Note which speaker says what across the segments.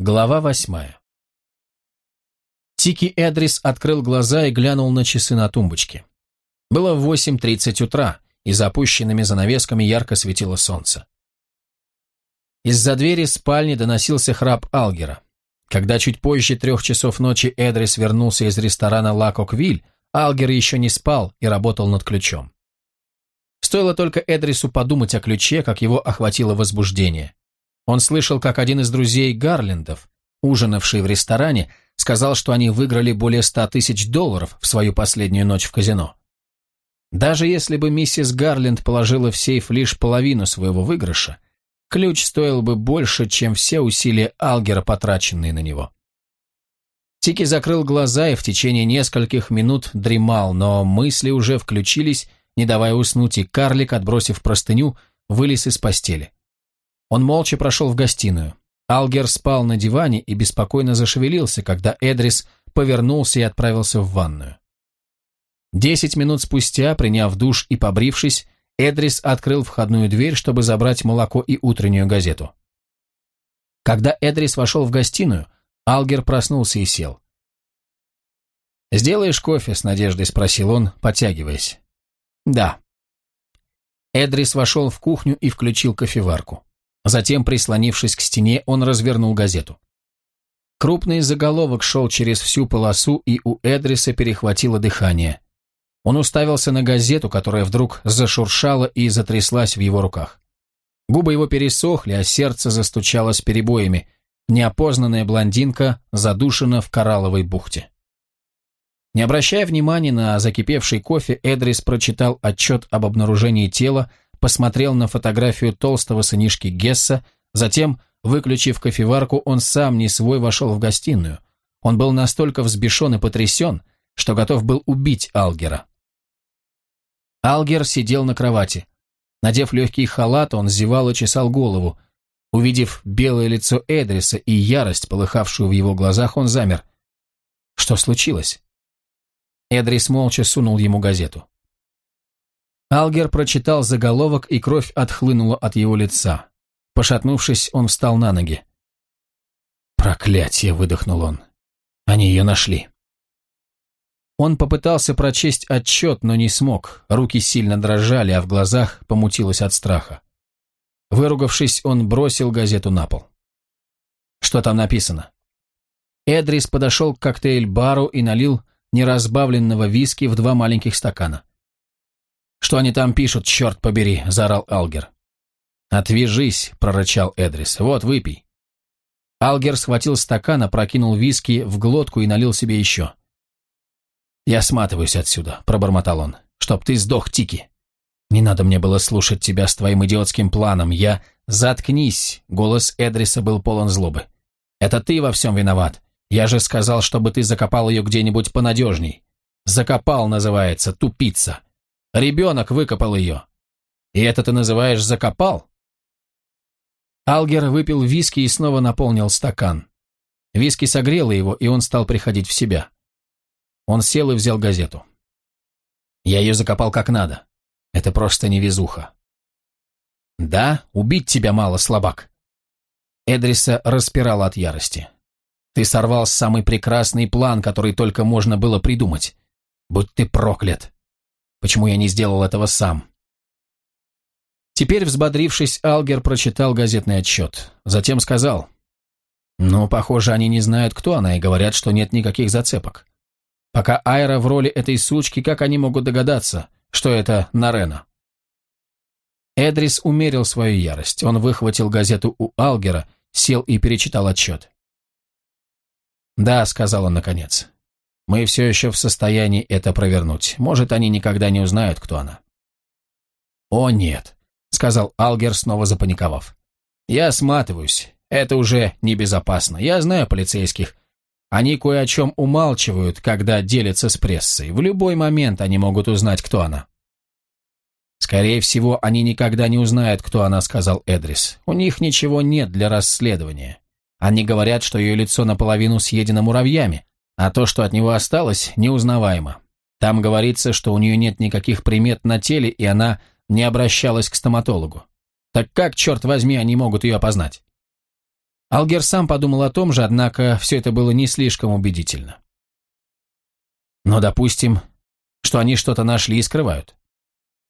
Speaker 1: Глава восьмая. Тики Эдрис открыл глаза и глянул на часы на тумбочке. Было 8.30 утра, и за опущенными занавесками ярко светило солнце. Из-за двери спальни доносился храп Алгера. Когда чуть позже трех часов ночи Эдрис вернулся из ресторана «Ла Коквиль», Алгер еще не спал и работал над ключом. Стоило только Эдрису подумать о ключе, как его охватило возбуждение. Он слышал, как один из друзей Гарлендов, ужинавший в ресторане, сказал, что они выиграли более ста тысяч долларов в свою последнюю ночь в казино. Даже если бы миссис Гарленд положила в сейф лишь половину своего выигрыша, ключ стоил бы больше, чем все усилия Алгера, потраченные на него. Тики закрыл глаза и в течение нескольких минут дремал, но мысли уже включились, не давая уснуть, и карлик, отбросив простыню, вылез из постели. Он молча прошел в гостиную. Алгер спал на диване и беспокойно зашевелился, когда Эдрис повернулся и отправился в ванную. Десять минут спустя, приняв душ и побрившись, Эдрис открыл входную дверь, чтобы забрать молоко и утреннюю газету. Когда Эдрис вошел в гостиную, Алгер проснулся и сел. «Сделаешь кофе?» — с надеждой спросил он, подтягиваясь. «Да». Эдрис вошел в кухню и включил кофеварку. Затем, прислонившись к стене, он развернул газету. Крупный заголовок шел через всю полосу, и у Эдриса перехватило дыхание. Он уставился на газету, которая вдруг зашуршала и затряслась в его руках. Губы его пересохли, а сердце застучало с перебоями. Неопознанная блондинка задушена в коралловой бухте. Не обращая внимания на закипевший кофе, Эдрис прочитал отчет об обнаружении тела, посмотрел на фотографию толстого сынишки Гесса, затем, выключив кофеварку, он сам не свой вошел в гостиную. Он был настолько взбешен и потрясен, что готов был убить Алгера. Алгер сидел на кровати. Надев легкий халат, он зевал и чесал голову. Увидев белое лицо Эдриса и ярость, полыхавшую в его глазах, он замер. Что случилось? Эдрис молча сунул ему газету. Алгер прочитал заголовок, и кровь отхлынула от его лица. Пошатнувшись, он встал на ноги. «Проклятие!» — выдохнул он. «Они ее нашли». Он попытался прочесть отчет, но не смог. Руки сильно дрожали, а в глазах помутилось от страха. Выругавшись, он бросил газету на пол. Что там написано? Эдрис подошел к коктейль-бару и налил неразбавленного виски в два маленьких стакана. «Что они там пишут, черт побери!» – заорал Алгер. «Отвяжись!» – прорычал Эдрис. «Вот, выпей». Алгер схватил стакан, опрокинул виски в глотку и налил себе еще. «Я сматываюсь отсюда», – пробормотал он. «Чтоб ты сдох, Тики. Не надо мне было слушать тебя с твоим идиотским планом. Я... Заткнись!» – голос Эдриса был полон злобы. «Это ты во всем виноват. Я же сказал, чтобы ты закопал ее где-нибудь понадежней. Закопал, называется, тупица. Ребенок выкопал ее. И это ты называешь закопал? Алгер выпил виски и снова наполнил стакан. Виски согрело его, и он стал приходить в себя. Он сел и взял газету. Я ее закопал как надо. Это просто невезуха. Да, убить тебя мало, слабак. Эдриса распирала от ярости. Ты сорвал самый прекрасный план, который только можно было придумать. Будь ты проклят. Почему я не сделал этого сам? Теперь, взбодрившись, Алгер прочитал газетный отчет. Затем сказал, «Ну, похоже, они не знают, кто она, и говорят, что нет никаких зацепок. Пока Айра в роли этой сучки, как они могут догадаться, что это Нарена?» Эдрис умерил свою ярость. Он выхватил газету у Алгера, сел и перечитал отчет. «Да», — сказал он наконец, мы все еще в состоянии это провернуть. Может, они никогда не узнают, кто она. «О, нет», — сказал Алгер, снова запаниковав. «Я сматываюсь. Это уже небезопасно. Я знаю полицейских. Они кое о чем умалчивают, когда делятся с прессой. В любой момент они могут узнать, кто она». «Скорее всего, они никогда не узнают, кто она», — сказал Эдрис. «У них ничего нет для расследования. Они говорят, что ее лицо наполовину съедено муравьями, а то, что от него осталось, неузнаваемо. Там говорится, что у нее нет никаких примет на теле, и она не обращалась к стоматологу. Так как, черт возьми, они могут ее опознать? Алгер сам подумал о том же, однако все это было не слишком убедительно. Но допустим, что они что-то нашли и скрывают.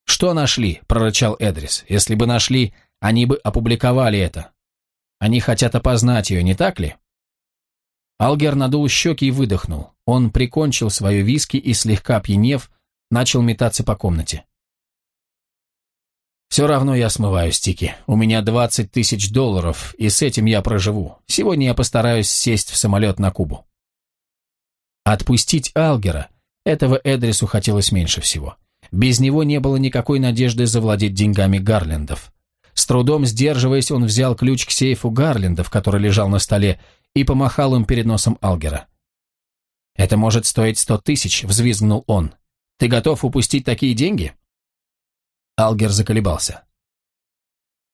Speaker 1: «Что нашли?» – прорычал Эдрис. «Если бы нашли, они бы опубликовали это. Они хотят опознать ее, не так ли?» Алгер надул щеки и выдохнул. Он прикончил свою виски и, слегка опьянев, начал метаться по комнате. «Все равно я смываю стики. У меня 20 тысяч долларов, и с этим я проживу. Сегодня я постараюсь сесть в самолет на Кубу». Отпустить Алгера этого Эдрису хотелось меньше всего. Без него не было никакой надежды завладеть деньгами Гарлендов. С трудом сдерживаясь, он взял ключ к сейфу Гарлендов, который лежал на столе, и помахал им перед носом Алгера. «Это может стоить сто тысяч», — взвизгнул он. «Ты готов упустить такие деньги?» Алгер заколебался.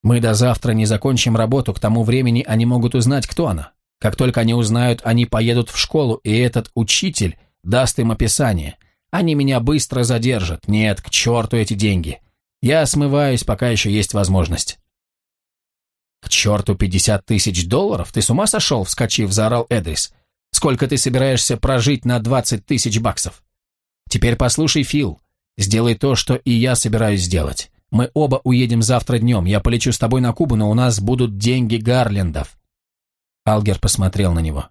Speaker 1: «Мы до завтра не закончим работу, к тому времени они могут узнать, кто она. Как только они узнают, они поедут в школу, и этот учитель даст им описание. Они меня быстро задержат. Нет, к черту эти деньги. Я смываюсь, пока еще есть возможность». «К черту пятьдесят тысяч долларов? Ты с ума сошел?» — вскочив, заорал Эдрис. «Сколько ты собираешься прожить на двадцать тысяч баксов?» «Теперь послушай, Фил. Сделай то, что и я собираюсь сделать. Мы оба уедем завтра днем. Я полечу с тобой на Кубу, но у нас будут деньги Гарлендов». Алгер посмотрел на него.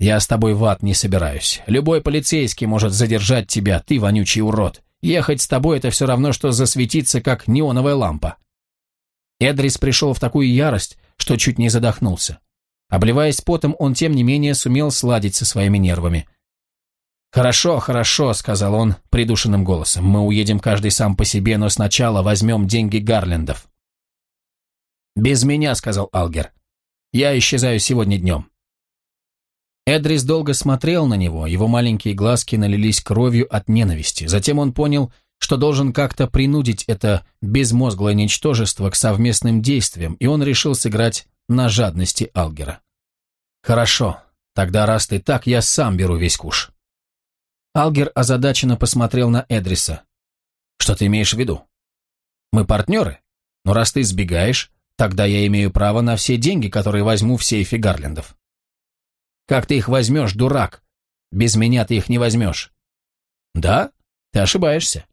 Speaker 1: «Я с тобой в ад не собираюсь. Любой полицейский может задержать тебя, ты вонючий урод. Ехать с тобой – это все равно, что засветиться, как неоновая лампа». Эдрис пришел в такую ярость, что чуть не задохнулся. Обливаясь потом, он, тем не менее, сумел сладить со своими нервами. «Хорошо, хорошо», — сказал он придушенным голосом. «Мы уедем каждый сам по себе, но сначала возьмем деньги Гарлендов». «Без меня», — сказал Алгер. «Я исчезаю сегодня днем». Эдрис долго смотрел на него, его маленькие глазки налились кровью от ненависти. Затем он понял, что должен как-то принудить это безмозглое ничтожество к совместным действиям, и он решил сыграть на жадности Алгера. «Хорошо, тогда раз ты так, я сам беру весь куш». Алгер озадаченно посмотрел на Эдриса. «Что ты имеешь в виду? Мы партнеры, но раз ты сбегаешь, тогда я имею право на все деньги, которые возьму в сейфе Гарлендов». «Как ты их возьмешь, дурак? Без меня ты их не возьмешь». «Да? Ты ошибаешься.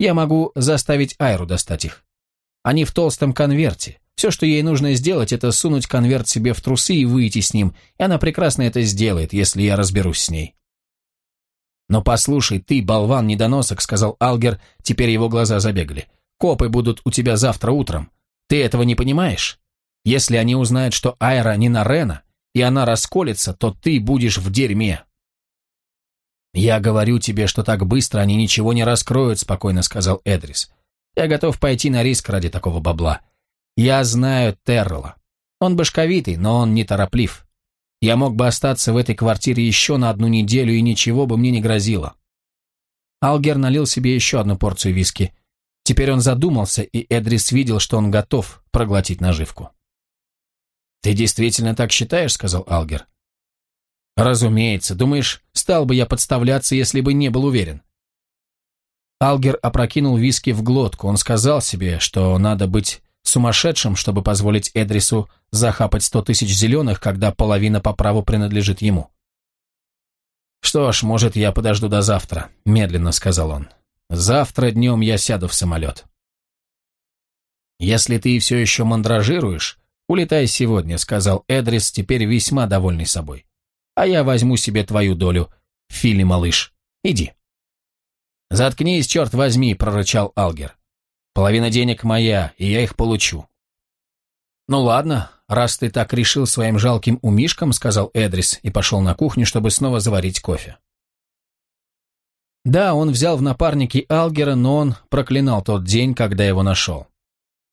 Speaker 1: Я могу заставить Айру достать их. Они в толстом конверте. Все, что ей нужно сделать, это сунуть конверт себе в трусы и выйти с ним, и она прекрасно это сделает, если я разберусь с ней». «Но послушай, ты, болван недоносок», — сказал Алгер, теперь его глаза забегали. «Копы будут у тебя завтра утром. Ты этого не понимаешь? Если они узнают, что Айра не на Рена, и она расколется, то ты будешь в дерьме». «Я говорю тебе, что так быстро они ничего не раскроют», — спокойно сказал Эдрис. «Я готов пойти на риск ради такого бабла. Я знаю Террела. Он башковитый, но он не тороплив. Я мог бы остаться в этой квартире еще на одну неделю, и ничего бы мне не грозило. Алгер налил себе еще одну порцию виски. Теперь он задумался, и Эдрис видел, что он готов проглотить наживку. «Ты действительно так считаешь?» — сказал Алгер. «Разумеется. Думаешь, стал бы я подставляться, если бы не был уверен?» Алгер опрокинул виски в глотку. Он сказал себе, что надо быть сумасшедшим, чтобы позволить Эдрису захапать сто тысяч зеленых, когда половина по праву принадлежит ему. «Что ж, может, я подожду до завтра», — медленно сказал он. «Завтра днем я сяду в самолет». «Если ты все еще мандражируешь, улетай сегодня», — сказал Эдрис, теперь весьма довольный собой. «А я возьму себе твою долю, Фили, малыш. Иди». «Заткнись, черт возьми», — прорычал Алгер. Половина денег моя, и я их получу». «Ну ладно, раз ты так решил своим жалким умишкам», — сказал Эдрис и пошел на кухню, чтобы снова заварить кофе. Да, он взял в напарники Алгера, но он проклинал тот день, когда его нашел.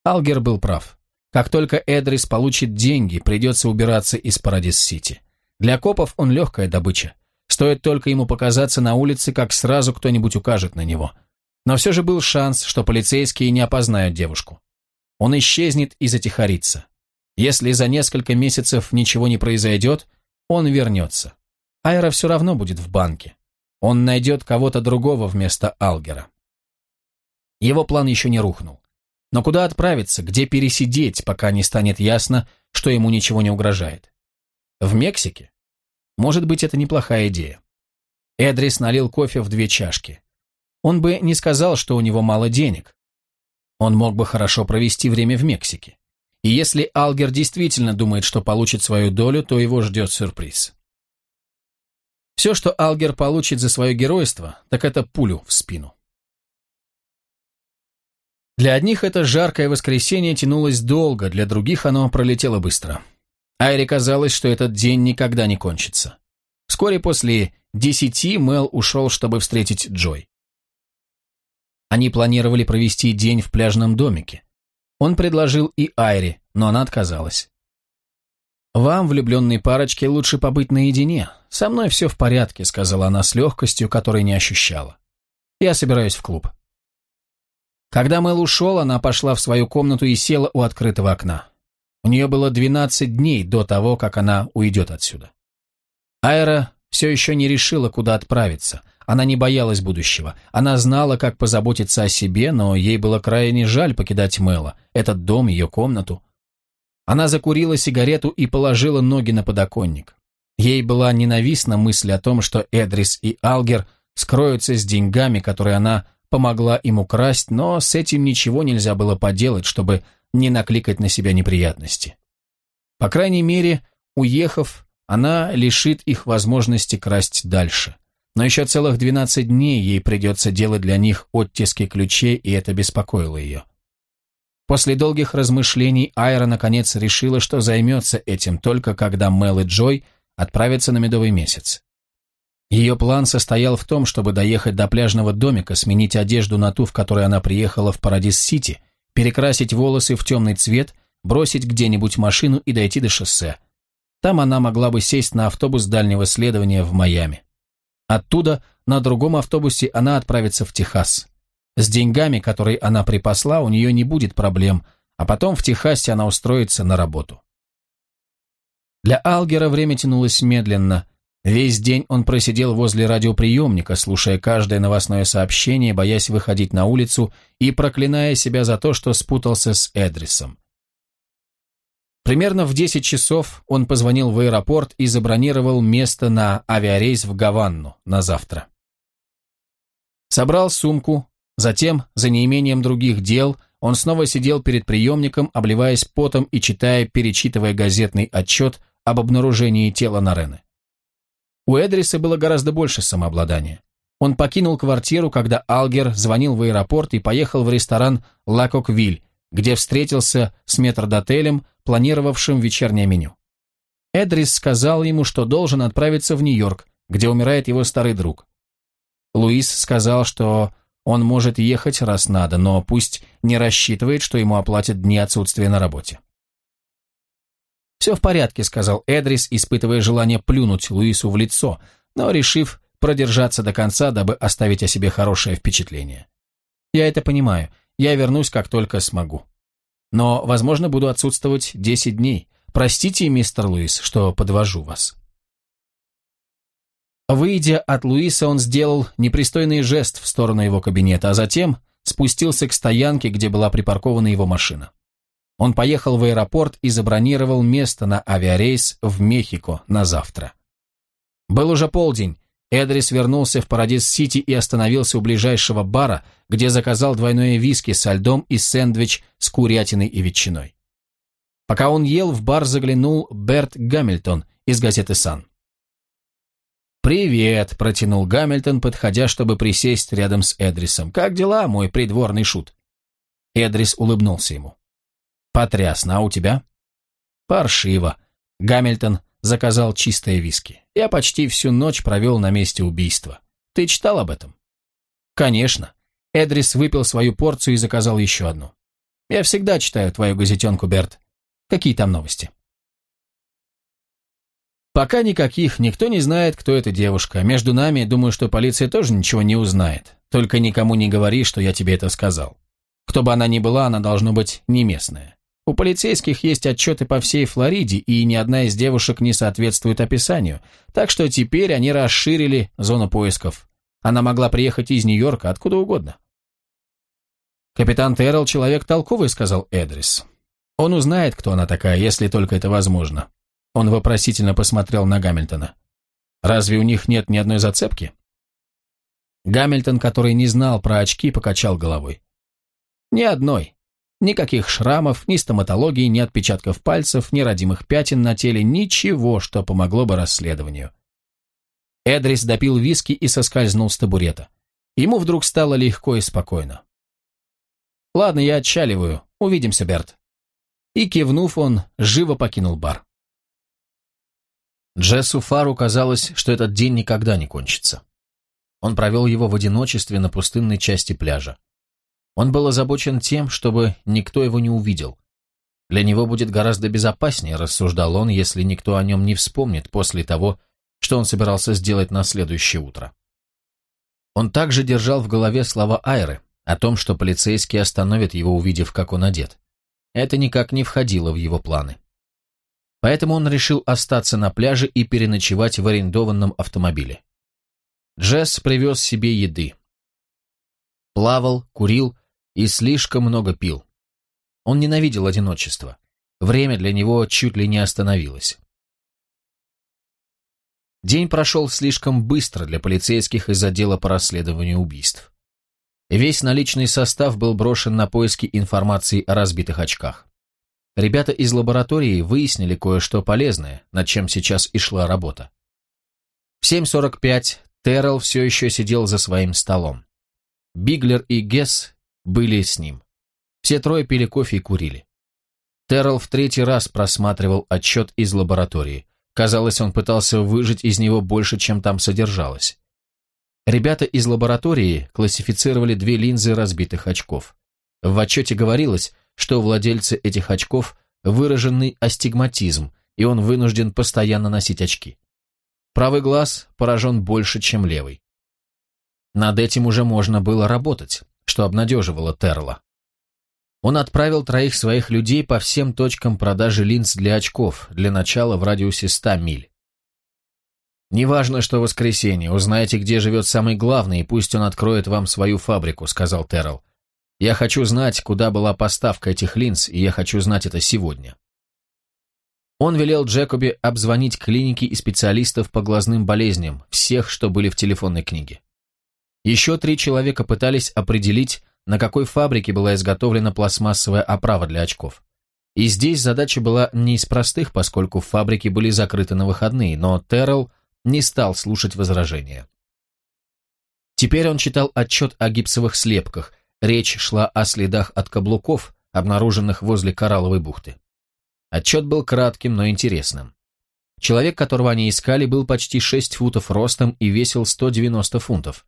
Speaker 1: Алгер был прав. Как только Эдрис получит деньги, придется убираться из Парадис-Сити. Для копов он легкая добыча. Стоит только ему показаться на улице, как сразу кто-нибудь укажет на него — но все же был шанс, что полицейские не опознают девушку. Он исчезнет и затихарится. Если за несколько месяцев ничего не произойдет, он вернется. Айра все равно будет в банке. Он найдет кого-то другого вместо Алгера. Его план еще не рухнул. Но куда отправиться, где пересидеть, пока не станет ясно, что ему ничего не угрожает. В Мексике? Может быть, это неплохая идея. Эдрис налил кофе в две чашки. Он бы не сказал, что у него мало денег. Он мог бы хорошо провести время в Мексике. И если Алгер действительно думает, что получит свою долю, то его ждет сюрприз. Все, что Алгер получит за свое геройство, так это пулю в спину. Для одних это жаркое воскресенье тянулось долго, для других оно пролетело быстро. Айре казалось, что этот день никогда не кончится. Вскоре после десяти Мел ушел, чтобы встретить Джой. Они планировали провести день в пляжном домике. Он предложил и Айре, но она отказалась. «Вам, влюбленной парочке, лучше побыть наедине. Со мной все в порядке», — сказала она с легкостью, которой не ощущала. «Я собираюсь в клуб». Когда Мэл ушел, она пошла в свою комнату и села у открытого окна. У нее было 12 дней до того, как она уйдет отсюда. Айра все еще не решила, куда отправиться. Она не боялась будущего. Она знала, как позаботиться о себе, но ей было крайне жаль покидать Мэла, этот дом, ее комнату. Она закурила сигарету и положила ноги на подоконник. Ей была ненавистна мысль о том, что Эдрис и Алгер скроются с деньгами, которые она помогла им украсть, но с этим ничего нельзя было поделать, чтобы не накликать на себя неприятности. По крайней мере, уехав, она лишит их возможности красть дальше. Но еще целых 12 дней ей придется делать для них оттиски ключей, и это беспокоило ее. После долгих размышлений Айра наконец решила, что займется этим только когда Мел и Джой отправятся на медовый месяц. Ее план состоял в том, чтобы доехать до пляжного домика, сменить одежду на ту, в которой она приехала в Парадис-Сити, перекрасить волосы в темный цвет, бросить где-нибудь машину и дойти до шоссе. Там она могла бы сесть на автобус дальнего следования в Майами. Оттуда на другом автобусе она отправится в Техас. С деньгами, которые она припасла, у нее не будет проблем, а потом в Техасе она устроится на работу. Для Алгера время тянулось медленно – Весь день он просидел возле радиоприемника, слушая каждое новостное сообщение, боясь выходить на улицу и проклиная себя за то, что спутался с Эдрисом. Примерно в 10 часов он позвонил в аэропорт и забронировал место на авиарейс в Гаванну на завтра. Собрал сумку, затем, за неимением других дел, он снова сидел перед приемником, обливаясь потом и читая, перечитывая газетный отчет об обнаружении тела Нарены. У Эдриса было гораздо больше самообладания. Он покинул квартиру, когда Алгер звонил в аэропорт и поехал в ресторан «Лакоквиль», где встретился с метрдотелем, планировавшим вечернее меню. Эдрис сказал ему, что должен отправиться в Нью-Йорк, где умирает его старый друг. Луис сказал, что он может ехать раз надо, но пусть не рассчитывает, что ему оплатят дни отсутствия на работе. «Все в порядке», — сказал Эдрис, испытывая желание плюнуть Луису в лицо, но решив продержаться до конца, дабы оставить о себе хорошее впечатление. «Я это понимаю. Я вернусь, как только смогу. Но, возможно, буду отсутствовать десять дней. Простите, мистер Луис, что подвожу вас». Выйдя от Луиса, он сделал непристойный жест в сторону его кабинета, а затем спустился к стоянке, где была припаркована его машина. Он поехал в аэропорт и забронировал место на авиарейс в Мехико на завтра. Был уже полдень. Эдрис вернулся в Парадис-Сити и остановился у ближайшего бара, где заказал двойное виски со льдом и сэндвич с курятиной и ветчиной. Пока он ел, в бар заглянул Берт Гамильтон из газеты «Сан». «Привет», — протянул Гамильтон, подходя, чтобы присесть рядом с Эдрисом. «Как дела, мой придворный шут?» Эдрис улыбнулся ему. Потрясно, а у тебя? Паршиво. Гамильтон заказал чистое виски. Я почти всю ночь провел на месте убийства. Ты читал об этом? Конечно. Эдрис выпил свою порцию и заказал еще одну. Я всегда читаю твою газетенку, Берт. Какие там новости? Пока никаких, никто не знает, кто эта девушка. Между нами, думаю, что полиция тоже ничего не узнает. Только никому не говори, что я тебе это сказал. Кто бы она ни была, она должно быть не местная. У полицейских есть отчеты по всей Флориде, и ни одна из девушек не соответствует описанию, так что теперь они расширили зону поисков. Она могла приехать из Нью-Йорка, откуда угодно. «Капитан Террелл человек толковый», — сказал Эдрис. Он узнает, кто она такая, если только это возможно. Он вопросительно посмотрел на Гамильтона. Разве у них нет ни одной зацепки? Гамильтон, который не знал про очки, покачал головой. Ни одной. Никаких шрамов, ни стоматологии, ни отпечатков пальцев, ни родимых пятен на теле, ничего, что помогло бы расследованию. Эдрис допил виски и соскользнул с табурета. Ему вдруг стало легко и спокойно. «Ладно, я отчаливаю. Увидимся, Берт». И, кивнув, он живо покинул бар. Джессу Фару казалось, что этот день никогда не кончится. Он провел его в одиночестве на пустынной части пляжа. Он был озабочен тем, чтобы никто его не увидел. Для него будет гораздо безопаснее, рассуждал он, если никто о нем не вспомнит после того, что он собирался сделать на следующее утро. Он также держал в голове слова Айры о том, что полицейские остановят его, увидев, как он одет. Это никак не входило в его планы. Поэтому он решил остаться на пляже и переночевать в арендованном автомобиле. Джесс привез себе еды. Плавал, курил и слишком много пил. Он ненавидел одиночество. Время для него чуть ли не остановилось. День прошел слишком быстро для полицейских из отдела по расследованию убийств. Весь наличный состав был брошен на поиски информации о разбитых очках. Ребята из лаборатории выяснили кое-что полезное, над чем сейчас и шла работа. В 7.45 Террell все еще сидел за своим столом. Биглер и Гесс были с ним. Все трое пили кофе и курили. Террell в третий раз просматривал отчет из лаборатории. Казалось, он пытался выжить из него больше, чем там содержалось. Ребята из лаборатории классифицировали две линзы разбитых очков. В отчете говорилось, что у владельца этих очков выраженный астигматизм, и он вынужден постоянно носить очки. Правый глаз поражен больше, чем левый. Над этим уже можно было работать, что обнадеживало Терла. Он отправил троих своих людей по всем точкам продажи линз для очков, для начала в радиусе 100 миль. «Неважно, что воскресенье, узнаете, где живет самый главный, и пусть он откроет вам свою фабрику», — сказал Террell. Я хочу знать, куда была поставка этих линз, и я хочу знать это сегодня. Он велел Джекоби обзвонить клиники и специалистов по глазным болезням, всех, что были в телефонной книге. Еще три человека пытались определить, на какой фабрике была изготовлена пластмассовая оправа для очков. И здесь задача была не из простых, поскольку фабрики были закрыты на выходные, но Террell не стал слушать возражения. Теперь он читал отчет о гипсовых слепках, Речь шла о следах от каблуков, обнаруженных возле Коралловой бухты. Отчет был кратким, но интересным. Человек, которого они искали, был почти 6 футов ростом и весил 190 фунтов.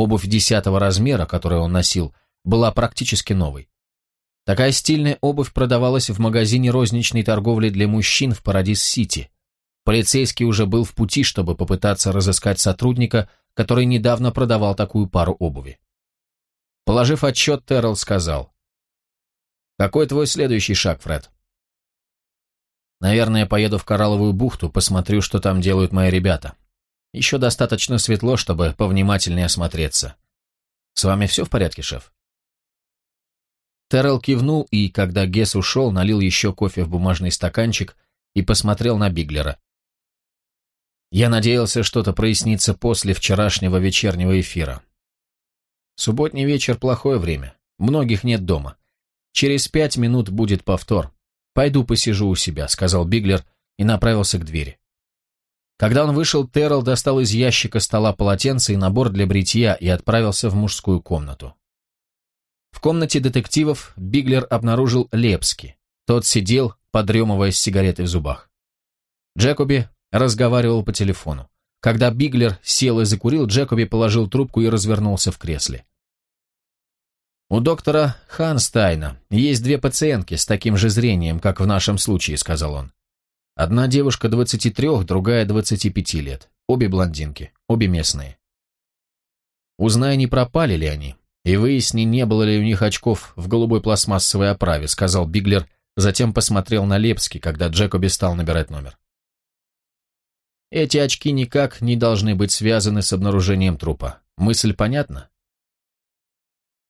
Speaker 1: Обувь десятого размера, которую он носил, была практически новой. Такая стильная обувь продавалась в магазине розничной торговли для мужчин в Парадис-Сити. Полицейский уже был в пути, чтобы попытаться разыскать сотрудника, который недавно продавал такую пару обуви. Положив отчет, Террell сказал. «Какой твой следующий шаг, Фред?» «Наверное, поеду в Коралловую бухту, посмотрю, что там делают мои ребята. Еще достаточно светло, чтобы повнимательнее осмотреться. С вами все в порядке, шеф?» Террell кивнул и, когда Гесс ушел, налил еще кофе в бумажный стаканчик и посмотрел на Биглера. Я надеялся, что-то прояснится после вчерашнего вечернего эфира. Субботний вечер – плохое время. Многих нет дома. Через пять минут будет повтор. Пойду посижу у себя», – сказал Биглер и направился к двери. Когда он вышел, Террell достал из ящика стола полотенце и набор для бритья и отправился в мужскую комнату. В комнате детективов Биглер обнаружил Лепски. Тот сидел, подремывая с сигаретой в зубах. Джекоби разговаривал по телефону. Когда Биглер сел и закурил, Джекоби положил трубку и развернулся в кресле. У доктора Ханстайна есть две пациентки с таким же зрением, как в нашем случае, сказал он. Одна девушка 23, другая 25 лет. Обе блондинки, обе местные. Узнай, не пропали ли они, и выясни, не было ли у них очков в голубой пластмассовой оправе, сказал Биглер, затем посмотрел на Лепски, когда Джекоби стал набирать номер. Эти очки никак не должны быть связаны с обнаружением трупа. Мысль понятна?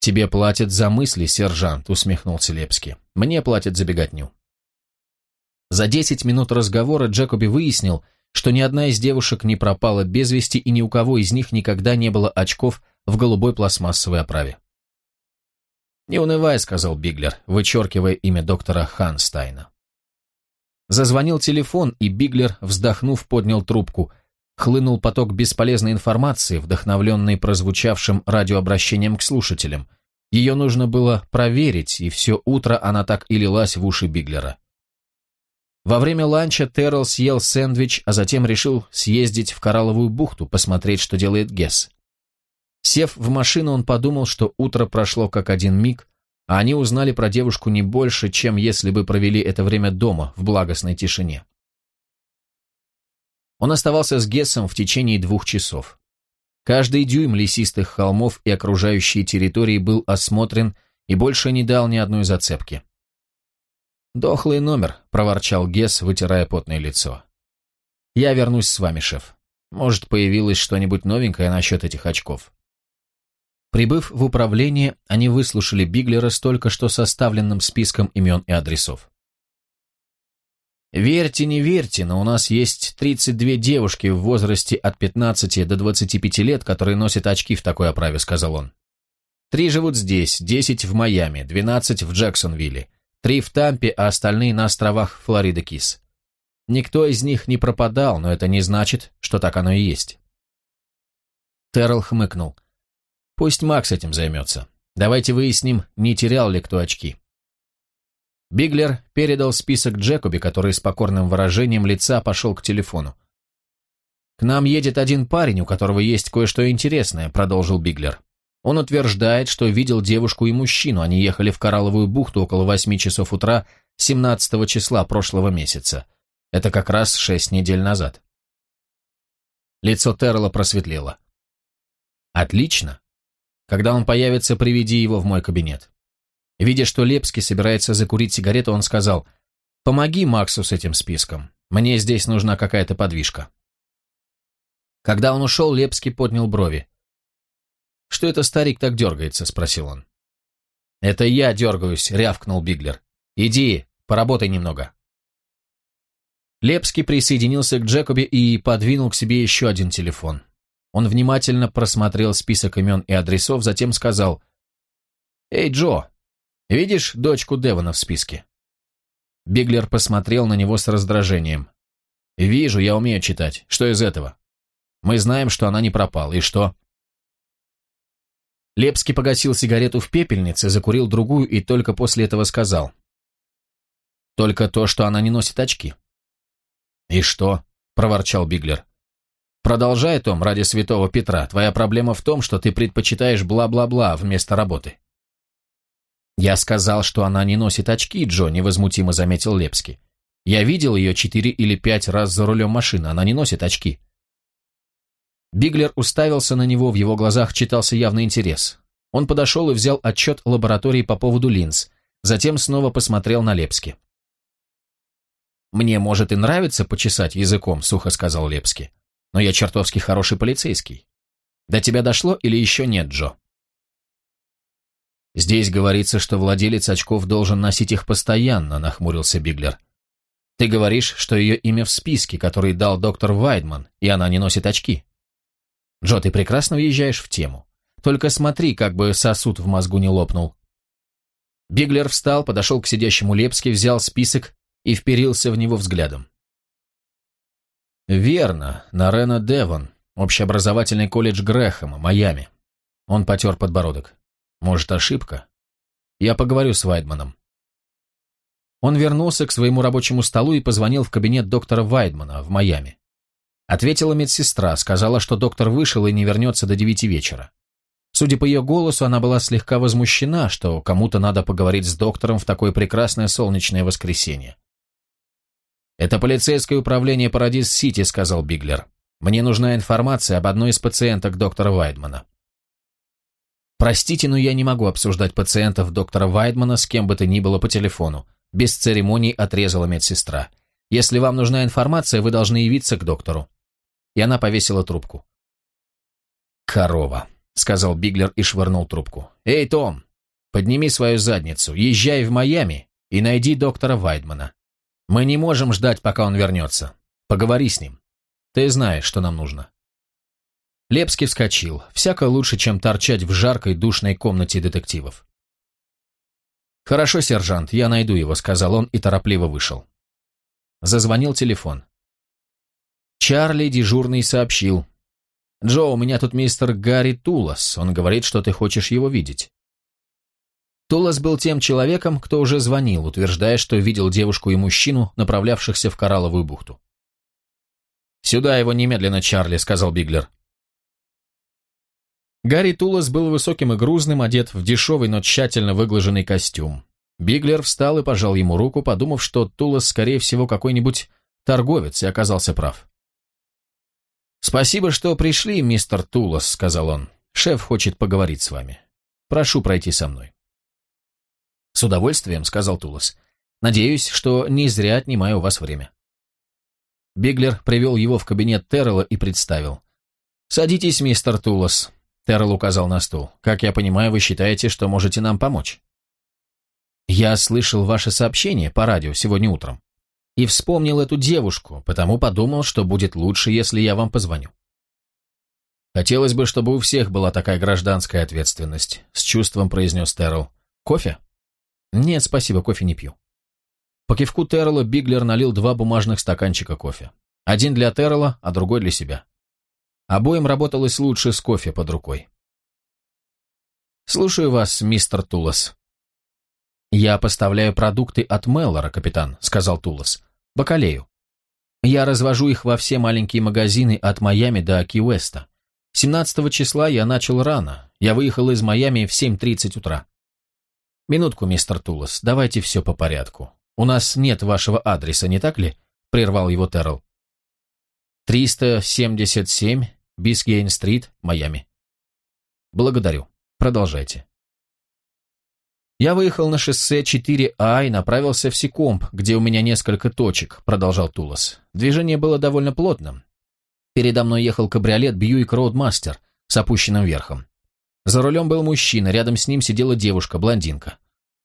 Speaker 1: «Тебе платят за мысли, сержант», — усмехнулся Лепский. «Мне платят за беготню». За десять минут разговора Джекоби выяснил, что ни одна из девушек не пропала без вести и ни у кого из них никогда не было очков в голубой пластмассовой оправе. «Не унывай», — сказал Биглер, вычеркивая имя доктора Ханстайна. Зазвонил телефон, и Биглер, вздохнув, поднял трубку. Хлынул поток бесполезной информации, вдохновленный прозвучавшим радиообращением к слушателям. Ее нужно было проверить, и все утро она так и лилась в уши Биглера. Во время ланча Террell съел сэндвич, а затем решил съездить в Коралловую бухту, посмотреть, что делает Гесс. Сев в машину, он подумал, что утро прошло как один миг, а они узнали про девушку не больше, чем если бы провели это время дома, в благостной тишине. Он оставался с Гессом в течение двух часов. Каждый дюйм лесистых холмов и окружающей территории был осмотрен и больше не дал ни одной зацепки. «Дохлый номер», — проворчал Гесс, вытирая потное лицо. «Я вернусь с вами, шеф. Может, появилось что-нибудь новенькое насчет этих очков?» Прибыв в управление, они выслушали Биглера с только что составленным списком имен и адресов. «Верьте, не верьте, но у нас есть 32 девушки в возрасте от 15 до 25 лет, которые носят очки в такой оправе», — сказал он. «Три живут здесь, 10 в Майами, 12 в Джексонвилле, три в Тампе, а остальные на островах Флорида Кис. Никто из них не пропадал, но это не значит, что так оно и есть». Террell хмыкнул. Пусть Макс этим займется. Давайте выясним, не терял ли кто очки. Биглер передал список Джекоби, который с покорным выражением лица пошел к телефону. «К нам едет один парень, у которого есть кое-что интересное», — продолжил Биглер. Он утверждает, что видел девушку и мужчину, они ехали в Коралловую бухту около восьми часов утра 17 числа прошлого месяца. Это как раз шесть недель назад. Лицо Террела просветлело. «Отлично. Когда он появится, приведи его в мой кабинет. Видя, что Лепский собирается закурить сигарету, он сказал, «Помоги Максу с этим списком. Мне здесь нужна какая-то подвижка». Когда он ушел, Лепский поднял брови. «Что это старик так дергается?» — спросил он. «Это я дергаюсь», — рявкнул Биглер. «Иди, поработай немного». Лепский присоединился к Джекобе и подвинул к себе еще один телефон. Он внимательно просмотрел список имен и адресов, затем сказал, «Эй, Джо, видишь дочку Девона в списке?» Биглер посмотрел на него с раздражением. «Вижу, я умею читать. Что из этого? Мы знаем, что она не пропала. И что?» Лепский погасил сигарету в пепельнице, закурил другую и только после этого сказал. «Только то, что она не носит очки». «И что?» – проворчал Биглер. Продолжай, Том, ради святого Петра. Твоя проблема в том, что ты предпочитаешь бла-бла-бла вместо работы. Я сказал, что она не носит очки, Джо, невозмутимо заметил Лепский. Я видел ее четыре или пять раз за рулем машины, она не носит очки. Биглер уставился на него, в его глазах читался явный интерес. Он подошел и взял отчет лаборатории по поводу линз, затем снова посмотрел на Лепски. «Мне, может, и нравится почесать языком», — сухо сказал Лепский но я чертовски хороший полицейский. До тебя дошло или еще нет, Джо? Здесь говорится, что владелец очков должен носить их постоянно, нахмурился Биглер. Ты говоришь, что ее имя в списке, который дал доктор Вайдман, и она не носит очки. Джо, ты прекрасно въезжаешь в тему. Только смотри, как бы сосуд в мозгу не лопнул. Биглер встал, подошел к сидящему Лепски, взял список и вперился в него взглядом. «Верно, на Рена Девон, общеобразовательный колледж Грэхэма, Майами». Он потер подбородок. «Может, ошибка? Я поговорю с Вайдманом». Он вернулся к своему рабочему столу и позвонил в кабинет доктора Вайдмана в Майами. Ответила медсестра, сказала, что доктор вышел и не вернется до девяти вечера. Судя по ее голосу, она была слегка возмущена, что кому-то надо поговорить с доктором в такое прекрасное солнечное воскресенье. «Это полицейское управление Парадис-Сити», — сказал Биглер. «Мне нужна информация об одной из пациенток доктора Вайдмана». «Простите, но я не могу обсуждать пациентов доктора Вайдмана с кем бы то ни было по телефону», — без церемоний отрезала медсестра. «Если вам нужна информация, вы должны явиться к доктору». И она повесила трубку. «Корова», — сказал Биглер и швырнул трубку. «Эй, Том, подними свою задницу, езжай в Майами и найди доктора Вайдмана. Мы не можем ждать, пока он вернется. Поговори с ним. Ты знаешь, что нам нужно». Лепский вскочил. Всяко лучше, чем торчать в жаркой душной комнате детективов. «Хорошо, сержант, я найду его», — сказал он и торопливо вышел. Зазвонил телефон. Чарли, дежурный, сообщил. «Джо, у меня тут мистер Гарри Тулас. Он говорит, что ты хочешь его видеть». Тулас был тем человеком, кто уже звонил, утверждая, что видел девушку и мужчину, направлявшихся в Коралловую бухту. «Сюда его немедленно, Чарли», — сказал Биглер. Гарри Тулас был высоким и грузным, одет в дешевый, но тщательно выглаженный костюм. Биглер встал и пожал ему руку, подумав, что Тулас, скорее всего, какой-нибудь торговец, и оказался прав. «Спасибо, что пришли, мистер Тулас», — сказал он. «Шеф хочет поговорить с вами. Прошу пройти со мной». «С удовольствием», — сказал Тулас. «Надеюсь, что не зря отнимаю у вас время». Биглер привел его в кабинет Террелла и представил. «Садитесь, мистер Тулас. Террell указал на стул. «Как я понимаю, вы считаете, что можете нам помочь?» «Я слышал ваше сообщение по радио сегодня утром и вспомнил эту девушку, потому подумал, что будет лучше, если я вам позвоню». «Хотелось бы, чтобы у всех была такая гражданская ответственность», — с чувством произнес Террell. «Кофе?» «Нет, спасибо, кофе не пью». По кивку Террелла Биглер налил два бумажных стаканчика кофе. Один для Террелла, а другой для себя. Обоим работалось лучше с кофе под рукой. «Слушаю вас, мистер Тулас». «Я поставляю продукты от Меллора, капитан», — сказал Тулас. «Бакалею. Я развожу их во все маленькие магазины от Майами до Ки-Уэста. 17 числа я начал рано. Я выехал из Майами в 7.30 утра. Минутку, мистер Тулас, давайте все по порядку. У нас нет вашего адреса, не так ли?» — прервал его Террell. «377 Бисгейн-стрит, Майами. Благодарю. Продолжайте. Я выехал на шоссе 4А и направился в Секомп, где у меня несколько точек, продолжал Тулас. Движение было довольно плотным. Передо мной ехал кабриолет Бьюик Роудмастер с опущенным верхом. За рулем был мужчина, рядом с ним сидела девушка, блондинка.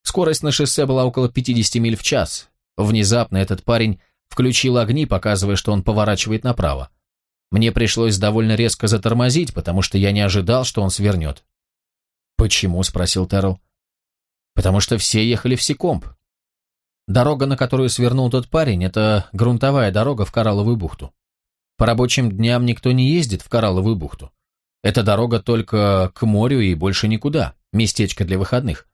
Speaker 1: Скорость на шоссе была около 50 миль в час. Внезапно этот парень включил огни, показывая, что он поворачивает направо. Мне пришлось довольно резко затормозить, потому что я не ожидал, что он свернет. «Почему?» – спросил Террell. «Потому что все ехали в Секомп. Дорога, на которую свернул тот парень, это грунтовая дорога в Коралловую бухту. По рабочим дням никто не ездит в Коралловую бухту. Эта дорога только к морю и больше никуда, местечко для выходных.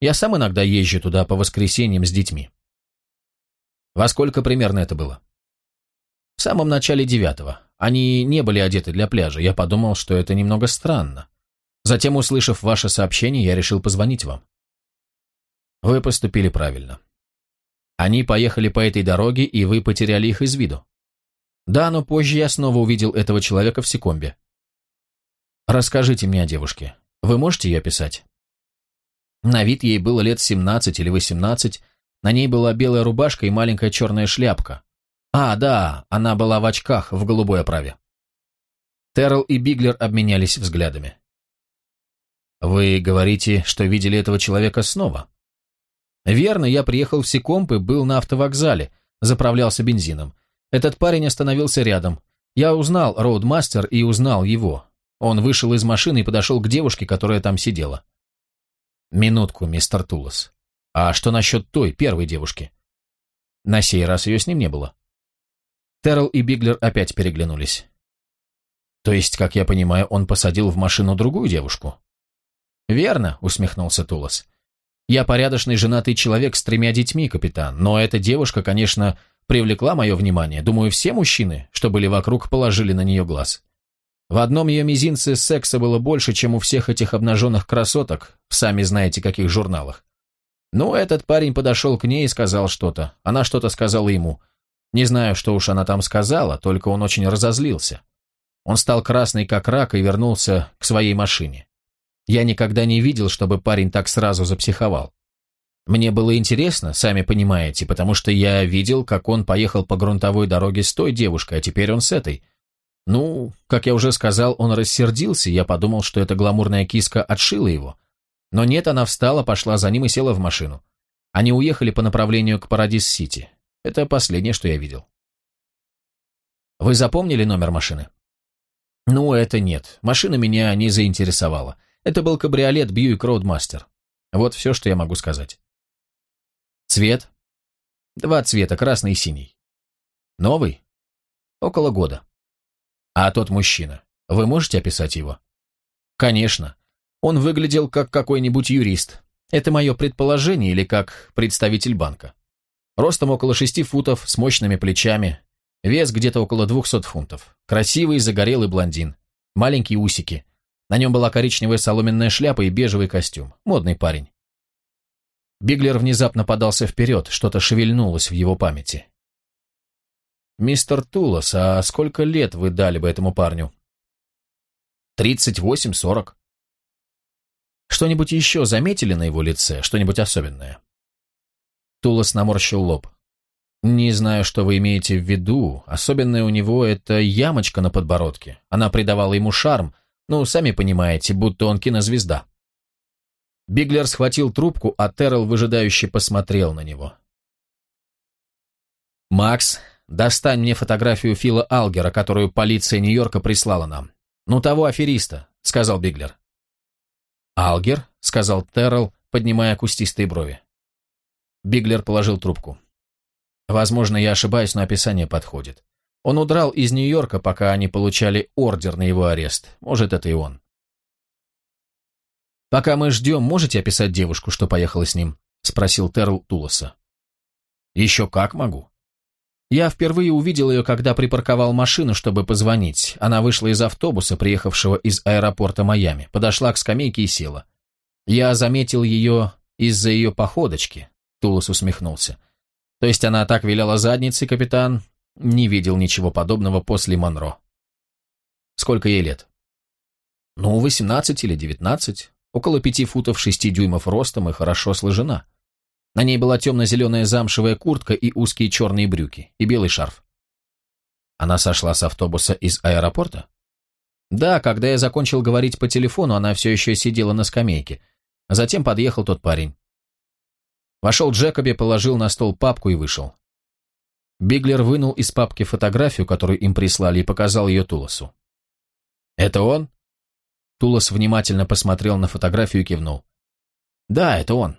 Speaker 1: Я сам иногда езжу туда по воскресеньям с детьми». «Во сколько примерно это было?» «В самом начале девятого. Они не были одеты для пляжа. Я подумал, что это немного странно. Затем, услышав ваше сообщение, я решил позвонить вам. Вы поступили правильно. Они поехали по этой дороге, и вы потеряли их из виду. Да, но позже я снова увидел этого человека в Секомбе. Расскажите мне о девушке. Вы можете ее описать? На вид ей было лет 17 или 18, на ней была белая рубашка и маленькая черная шляпка. А, да, она была в очках в голубой оправе. Террell и Биглер обменялись взглядами. «Вы говорите, что видели этого человека снова?» «Верно, я приехал в Секомп и был на автовокзале, заправлялся бензином. Этот парень остановился рядом. Я узнал Роудмастер и узнал его. Он вышел из машины и подошел к девушке, которая там сидела». «Минутку, мистер Тулос. А что насчет той, первой девушки?» «На сей раз ее с ним не было». Террell и Биглер опять переглянулись. «То есть, как я понимаю, он посадил в машину другую девушку?» «Верно», — усмехнулся Тулас. «Я порядочный женатый человек с тремя детьми, капитан, но эта девушка, конечно, привлекла мое внимание. Думаю, все мужчины, что были вокруг, положили на нее глаз. В одном ее мизинце секса было больше, чем у всех этих обнаженных красоток, сами знаете, каких журналах. Ну, этот парень подошел к ней и сказал что-то. Она что-то сказала ему. Не знаю, что уж она там сказала, только он очень разозлился. Он стал красный как рак и вернулся к своей машине. Я никогда не видел, чтобы парень так сразу запсиховал. Мне было интересно, сами понимаете, потому что я видел, как он поехал по грунтовой дороге с той девушкой, а теперь он с этой. Ну, как я уже сказал, он рассердился, я подумал, что эта гламурная киска отшила его. Но нет, она встала, пошла за ним и села в машину. Они уехали по направлению к Парадис-Сити. Это последнее, что я видел. Вы запомнили номер машины? Ну, это нет. Машина меня не заинтересовала. Это был кабриолет Бьюик Роудмастер. Вот все, что я могу сказать. Цвет? Два цвета, красный и синий. Новый? Около года. А тот мужчина, вы можете описать его? Конечно. Он выглядел как какой-нибудь юрист. Это мое предположение или как представитель банка. Ростом около шести футов, с мощными плечами, вес где-то около двухсот фунтов. Красивый, загорелый блондин. Маленькие усики. На нем была коричневая соломенная шляпа и бежевый костюм. Модный парень. Биглер внезапно подался вперед, что-то шевельнулось в его памяти. «Мистер Тулос, а сколько лет вы дали бы этому парню?» «Тридцать восемь-сорок». «Что-нибудь еще заметили на его лице? Что-нибудь особенное?» Тулос наморщил лоб. «Не знаю, что вы имеете в виду. Особенное у него это ямочка на подбородке. Она придавала ему шарм. Ну, сами понимаете, будто он кинозвезда». Биглер схватил трубку, а Террell выжидающе посмотрел на него. «Макс, Достань мне фотографию Фила Алгера, которую полиция Нью-Йорка прислала нам. Ну, того афериста», — сказал Биглер. «Алгер?» — сказал Террell, поднимая кустистые брови. Биглер положил трубку. «Возможно, я ошибаюсь, но описание подходит. Он удрал из Нью-Йорка, пока они получали ордер на его арест. Может, это и он». «Пока мы ждем, можете описать девушку, что поехала с ним?» — спросил Террell Тулоса. «Еще как могу. Я впервые увидел ее, когда припарковал машину, чтобы позвонить. Она вышла из автобуса, приехавшего из аэропорта Майами, подошла к скамейке и села. Я заметил ее из-за ее походочки, Тулус усмехнулся. То есть она так виляла задницей, капитан? Не видел ничего подобного после Монро. Сколько ей лет? Ну, восемнадцать или девятнадцать. Около пяти футов шести дюймов ростом и хорошо сложена. На ней была темно-зеленая замшевая куртка и узкие черные брюки, и белый шарф. Она сошла с автобуса из аэропорта? Да, когда я закончил говорить по телефону, она все еще сидела на скамейке. Затем подъехал тот парень. Вошел Джекоби, положил на стол папку и вышел. Биглер вынул из папки фотографию, которую им прислали, и показал ее Тулосу. «Это он?» Тулос внимательно посмотрел на фотографию и кивнул. «Да, это он.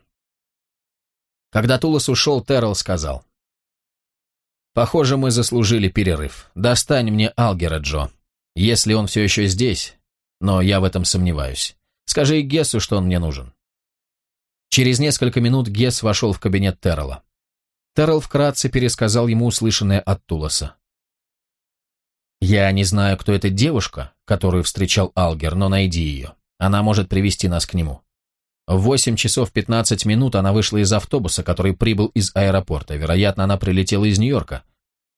Speaker 1: Когда Тулос ушел, Террell сказал. «Похоже, мы заслужили перерыв. Достань мне Алгера, Джо. Если он все еще здесь, но я в этом сомневаюсь. Скажи Гессу, что он мне нужен». Через несколько минут Гесс вошел в кабинет Террелла. Террелл вкратце пересказал ему услышанное от Тулоса. «Я не знаю, кто эта девушка, которую встречал Алгер, но найди ее. Она может привести нас к нему. В 8 часов 15 минут она вышла из автобуса, который прибыл из аэропорта. Вероятно, она прилетела из Нью-Йорка.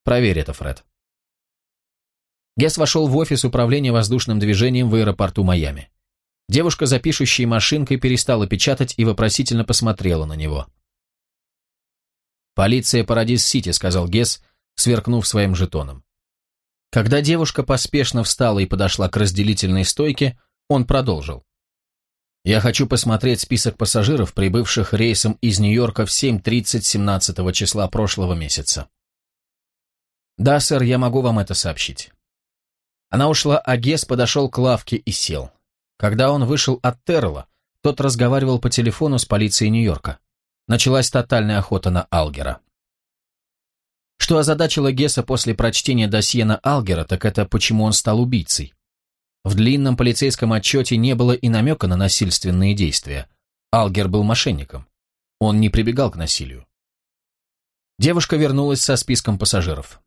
Speaker 1: Проверь это, Фред. Гесс вошел в офис управления воздушным движением в аэропорту Майами. Девушка за машинкой перестала печатать и вопросительно посмотрела на него. «Полиция Парадис-Сити», — сказал Гесс, сверкнув своим жетоном. Когда девушка поспешно встала и подошла к разделительной стойке, он продолжил. Я хочу посмотреть список пассажиров, прибывших рейсом из Нью-Йорка в 7.30 17 числа прошлого месяца. Да, сэр, я могу вам это сообщить. Она ушла, а Гес подошел к лавке и сел. Когда он вышел от Террела, тот разговаривал по телефону с полицией Нью-Йорка. Началась тотальная охота на Алгера. Что озадачило Гесса после прочтения досье на Алгера, так это почему он стал убийцей. В длинном полицейском отчете не было и намека на насильственные действия. Алгер был мошенником. Он не прибегал к насилию. Девушка вернулась со списком пассажиров.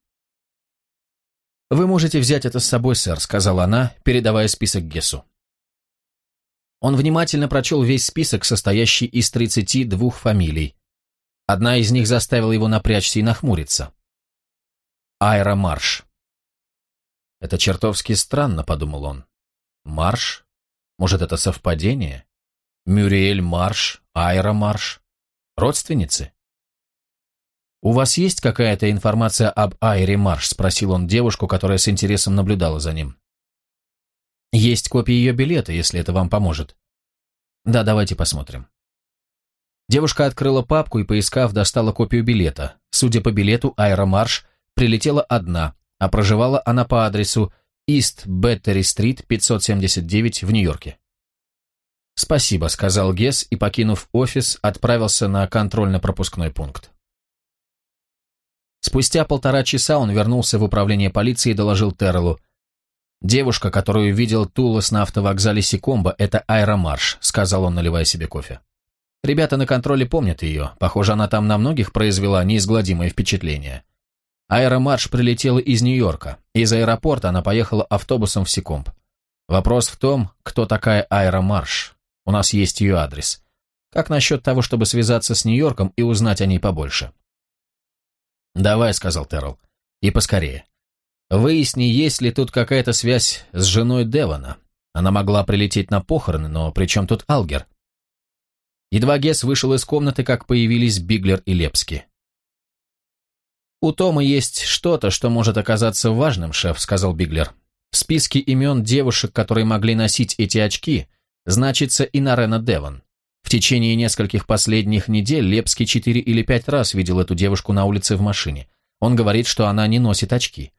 Speaker 1: «Вы можете взять это с собой, сэр», — сказала она, передавая список Гессу. Он внимательно прочел весь список, состоящий из 32 фамилий. Одна из них заставила его напрячься и нахмуриться. Айра Марш. Это чертовски странно, подумал он. Марш? Может, это совпадение? Мюриэль Марш, Айра Марш? Родственницы? «У вас есть какая-то информация об Айре Марш?» – спросил он девушку, которая с интересом наблюдала за ним. «Есть копия ее билета, если это вам поможет». «Да, давайте посмотрим». Девушка открыла папку и, поискав, достала копию билета. Судя по билету, Айра Марш прилетела одна, а проживала она по адресу Ист Беттери-стрит, 579 в Нью-Йорке. «Спасибо», — сказал Гесс и, покинув офис, отправился на контрольно-пропускной пункт. Спустя полтора часа он вернулся в управление полиции и доложил Террелу. «Девушка, которую видел Тулас на автовокзале Сикомба, это Айра Марш», — сказал он, наливая себе кофе. «Ребята на контроле помнят ее. Похоже, она там на многих произвела неизгладимое впечатление. Айра Марш прилетела из Нью-Йорка. Из аэропорта она поехала автобусом в Сикомб. Вопрос в том, кто такая Айра Марш. У нас есть ее адрес. Как насчет того, чтобы связаться с Нью-Йорком и узнать о ней побольше?» «Давай», — сказал Террell. «И поскорее. Выясни, есть ли тут какая-то связь с женой Девона. Она могла прилететь на похороны, но при чем тут Алгер?» Едва Гесс вышел из комнаты, как появились Биглер и Лепски. «У Тома есть что-то, что может оказаться важным, шеф», — сказал Биглер. «В списке имен девушек, которые могли носить эти очки, значится и Нарена Девон. В течение нескольких последних недель Лепский четыре или пять раз видел эту девушку на улице в машине. Он говорит, что она не носит очки.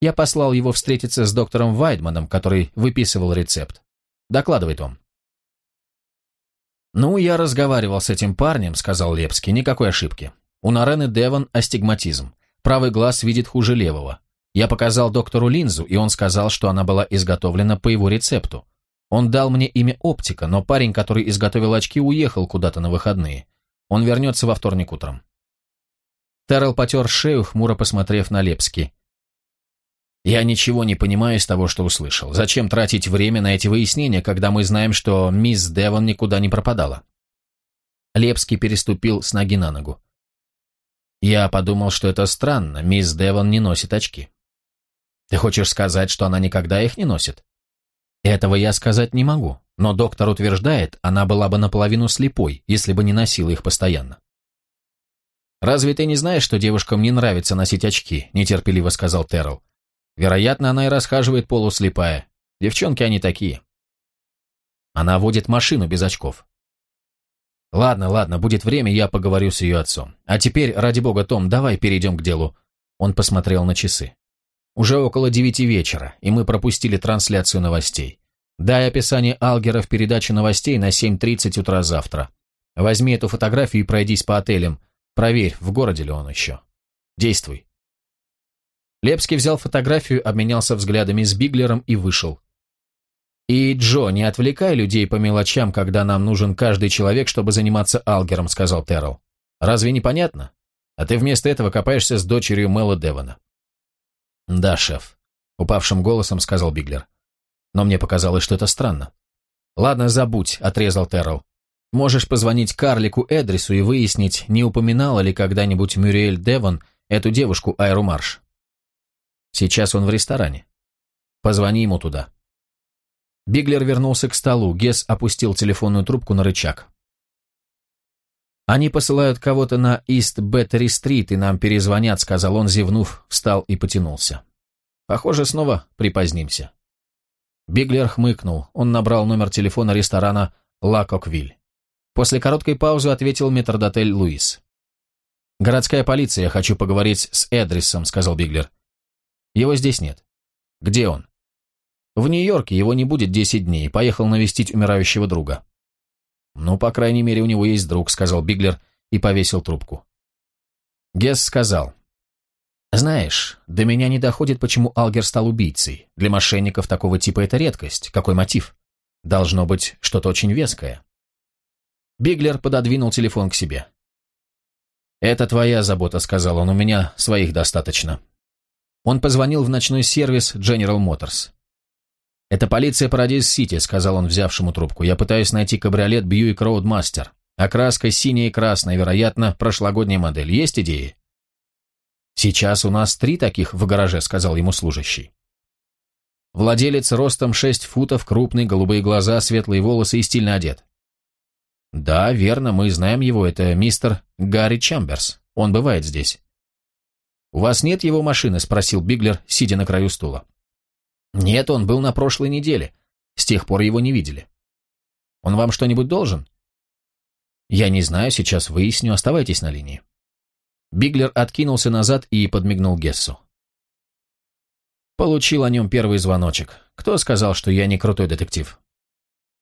Speaker 1: Я послал его встретиться с доктором Вайдманом, который выписывал рецепт. Докладывает он. «Ну, я разговаривал с этим парнем», — сказал Лепский, — «никакой ошибки. У Нарены Девон астигматизм. Правый глаз видит хуже левого. Я показал доктору линзу, и он сказал, что она была изготовлена по его рецепту. Он дал мне имя Оптика, но парень, который изготовил очки, уехал куда-то на выходные. Он вернется во вторник утром. Террел потер шею, хмуро посмотрев на Лепски. «Я ничего не понимаю из того, что услышал. Зачем тратить время на эти выяснения, когда мы знаем, что мисс Девон никуда не пропадала?» Лепский переступил с ноги на ногу. «Я подумал, что это странно. Мисс Девон не носит очки». «Ты хочешь сказать, что она никогда их не носит?» Этого я сказать не могу, но доктор утверждает, она была бы наполовину слепой, если бы не носила их постоянно. «Разве ты не знаешь, что девушкам не нравится носить очки?» – нетерпеливо сказал Террell. «Вероятно, она и расхаживает полуслепая. Девчонки они такие». Она водит машину без очков. «Ладно, ладно, будет время, я поговорю с ее отцом. А теперь, ради бога, Том, давай перейдем к делу». Он посмотрел на часы. Уже около девяти вечера, и мы пропустили трансляцию новостей. Дай описание Алгера в передаче новостей на 7.30 утра завтра. Возьми эту фотографию и пройдись по отелям. Проверь, в городе ли он еще. Действуй. Лепский взял фотографию, обменялся взглядами с Биглером и вышел. «И, Джо, не отвлекай людей по мелочам, когда нам нужен каждый человек, чтобы заниматься Алгером», — сказал Террell. «Разве не понятно? А ты вместо этого копаешься с дочерью Мэла Девона». «Да, шеф», — упавшим голосом сказал Биглер. «Но мне показалось, что это странно». «Ладно, забудь», — отрезал Террell. «Можешь позвонить карлику Эдрису и выяснить, не упоминала ли когда-нибудь Мюриэль Девон эту девушку Айру Марш. Сейчас он в ресторане. Позвони ему туда». Биглер вернулся к столу, Гес опустил телефонную трубку на рычаг. «Они посылают кого-то на Ист Беттери-стрит и нам перезвонят», — сказал он, зевнув, встал и потянулся. «Похоже, снова припозднимся». Биглер хмыкнул. Он набрал номер телефона ресторана «Ла Коквиль». После короткой паузы ответил метрдотель Луис. «Городская полиция, хочу поговорить с Эдрисом», — сказал Биглер. «Его здесь нет». «Где он?» «В Нью-Йорке, его не будет десять дней, поехал навестить умирающего друга». «Ну, по крайней мере, у него есть друг», — сказал Биглер и повесил трубку. Гесс сказал, «Знаешь, до меня не доходит, почему Алгер стал убийцей. Для мошенников такого типа это редкость. Какой мотив? Должно быть что-то очень веское». Биглер пододвинул телефон к себе. «Это твоя забота», — сказал он, — «у меня своих достаточно». Он позвонил в ночной сервис General Motors. «Это полиция Парадис-Сити», — сказал он взявшему трубку. «Я пытаюсь найти кабриолет Бьюик Роудмастер. Окраска синяя и красная, вероятно, прошлогодняя модель. Есть идеи?» «Сейчас у нас три таких в гараже», — сказал ему служащий. Владелец ростом шесть футов, крупный, голубые глаза, светлые волосы и стильно одет. «Да, верно, мы знаем его, это мистер Гарри Чамберс. Он бывает здесь. «У вас нет его машины?» – спросил Биглер, сидя на краю стула. «Нет, он был на прошлой неделе. С тех пор его не видели». «Он вам что-нибудь должен?» «Я не знаю, сейчас выясню. Оставайтесь на линии». Биглер откинулся назад и подмигнул Гессу. Получил о нем первый звоночек. Кто сказал, что я не крутой детектив?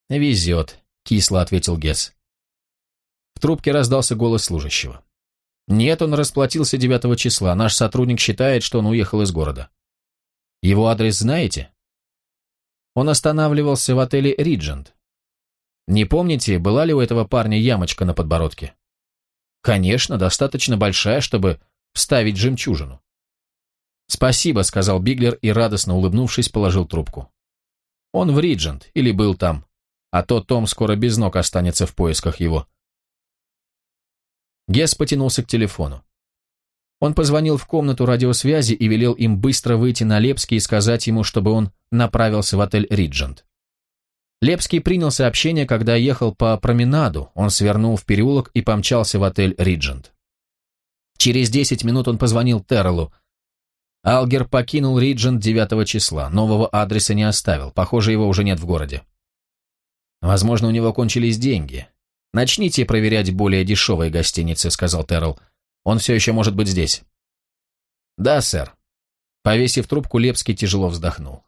Speaker 1: Везет, кисло ответил Гесс. В трубке раздался голос служащего. Нет, он расплатился 9 числа. Наш сотрудник считает, что он уехал из города. Его адрес знаете? Он останавливался в отеле «Риджент». Не помните, была ли у этого парня ямочка на подбородке? Конечно, достаточно большая, чтобы вставить жемчужину. «Спасибо», — сказал Биглер и, радостно улыбнувшись, положил трубку. «Он в Риджент, или был там, а то Том скоро без ног останется в поисках его». Гесс потянулся к телефону. Он позвонил в комнату радиосвязи и велел им быстро выйти на Лепский и сказать ему, чтобы он направился в отель «Риджент». Лепский принял сообщение, когда ехал по променаду, он свернул в переулок и помчался в отель «Риджент». Через десять минут он позвонил Терреллу. Алгер покинул Риджент 9 числа, нового адреса не оставил, похоже, его уже нет в городе. Возможно, у него кончились деньги. Начните проверять более дешевые гостиницы, сказал Террелл. Он все еще может быть здесь. Да, сэр. Повесив трубку, Лепский тяжело вздохнул.